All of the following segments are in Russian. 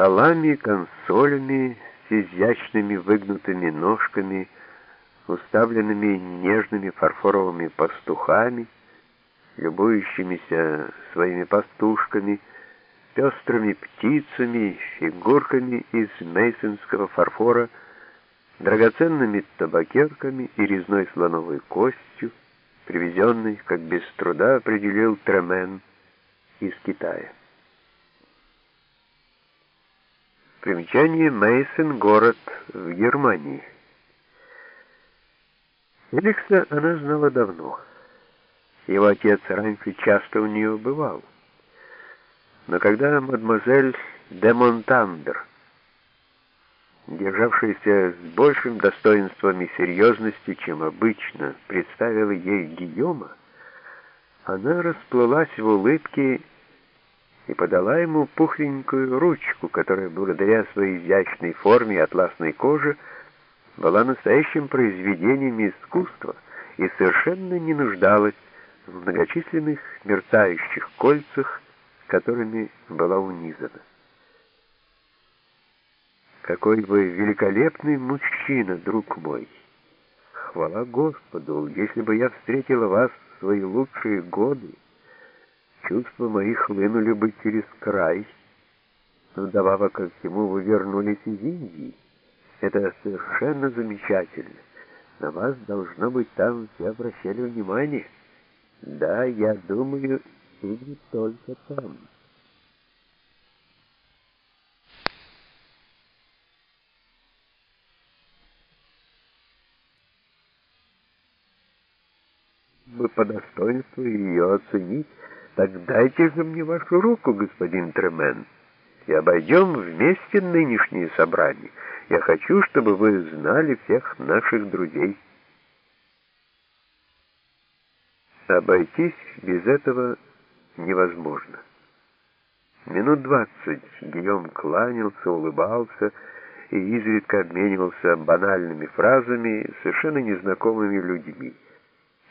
столами, консолями с изящными выгнутыми ножками, уставленными нежными фарфоровыми пастухами, любующимися своими пастушками, пестрыми птицами, фигурками из мейсонского фарфора, драгоценными табакерками и резной слоновой костью, привезенной, как без труда определил Тремен, из Китая. Примечание Мейсен, город в Германии. Эликса она знала давно. Его отец раньше часто у нее бывал. Но когда мадемуазель де Монтандер, державшаяся с большим достоинством и серьезностью, чем обычно, представила ей Гийома, она расплылась в улыбке и подала ему пухленькую ручку, которая благодаря своей изящной форме и атласной коже была настоящим произведением искусства и совершенно не нуждалась в многочисленных мерцающих кольцах, которыми была унизана. «Какой вы великолепный мужчина, друг мой! Хвала Господу, если бы я встретила вас в свои лучшие годы, Чувства мои хлынули бы через край. Вдобавок ко всему вы вернулись из Индии. Это совершенно замечательно. На вас, должно быть, там все обращали внимание. Да, я думаю, и не только там. Вы по достоинству ее оценить, так дайте же мне вашу руку, господин Тремен, и обойдем вместе нынешнее собрание. Я хочу, чтобы вы знали всех наших друзей. Обойтись без этого невозможно. Минут двадцать Гийом кланялся, улыбался и изредка обменивался банальными фразами совершенно незнакомыми людьми.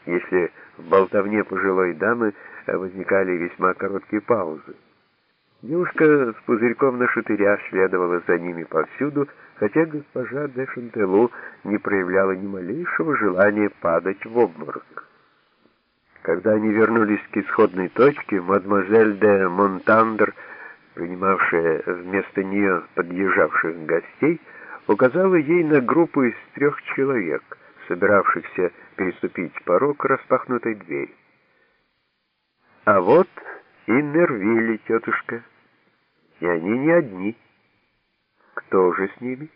Если в болтовне пожилой дамы возникали весьма короткие паузы. Девушка с пузырьком нашатыря следовала за ними повсюду, хотя госпожа де Шантелу не проявляла ни малейшего желания падать в обморок. Когда они вернулись к исходной точке, мадемуазель де Монтандер, принимавшая вместо нее подъезжавших гостей, указала ей на группу из трех человек, собиравшихся переступить порог распахнутой двери. А вот и Нервили, тетушка. И они не одни. Кто же с ними?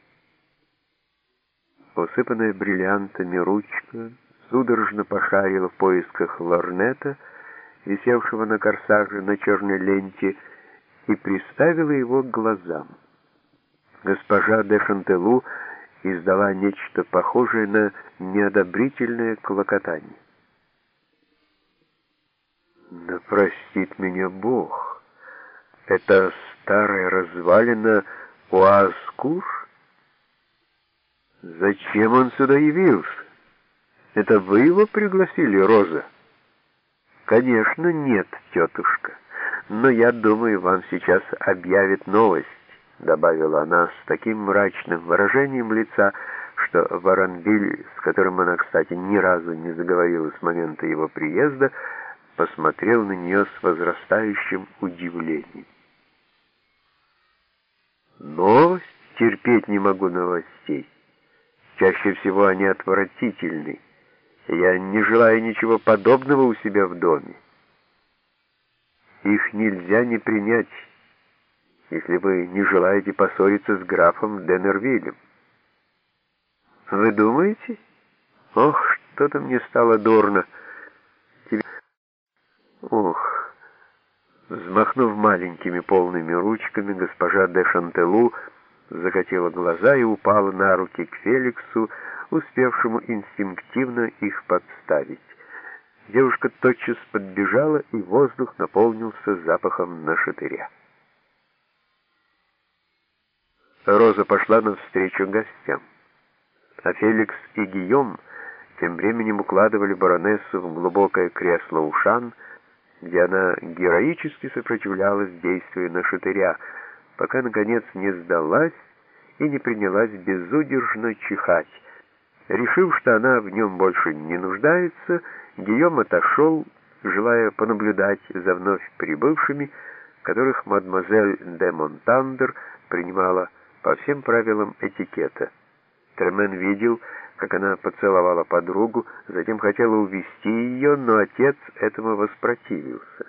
Усыпанная бриллиантами ручка судорожно пошарила в поисках лорнета, висевшего на корсаже на черной ленте, и приставила его к глазам. Госпожа де Шантелу издала нечто похожее на неодобрительное клокотание. Да простит меня Бог. Это старая развалина Уаскур? Зачем он сюда явился? Это вы его пригласили, Роза? Конечно, нет, тетушка. Но я думаю, вам сейчас объявит новость, добавила она с таким мрачным выражением лица, что Воронвиль, с которым она, кстати, ни разу не заговорила с момента его приезда, посмотрел на нее с возрастающим удивлением. Новость? Терпеть не могу новостей. Чаще всего они отвратительны. Я не желаю ничего подобного у себя в доме. Их нельзя не принять, если вы не желаете поссориться с графом Деннервиллем. Вы думаете? Ох, что-то мне стало дурно. Ох! Взмахнув маленькими полными ручками, госпожа де Шантелу закатила глаза и упала на руки к Феликсу, успевшему инстинктивно их подставить. Девушка тотчас подбежала, и воздух наполнился запахом нашатыря. Роза пошла навстречу гостям, а Феликс и Гийом тем временем укладывали баронессу в глубокое кресло ушан, где она героически сопротивлялась действию на шатыря, пока, наконец, не сдалась и не принялась безудержно чихать. Решив, что она в нем больше не нуждается, Гийом отошел, желая понаблюдать за вновь прибывшими, которых мадемуазель де Монтандер принимала по всем правилам этикета. Тремен видел, как она поцеловала подругу, затем хотела увести ее, но отец этому воспротивился.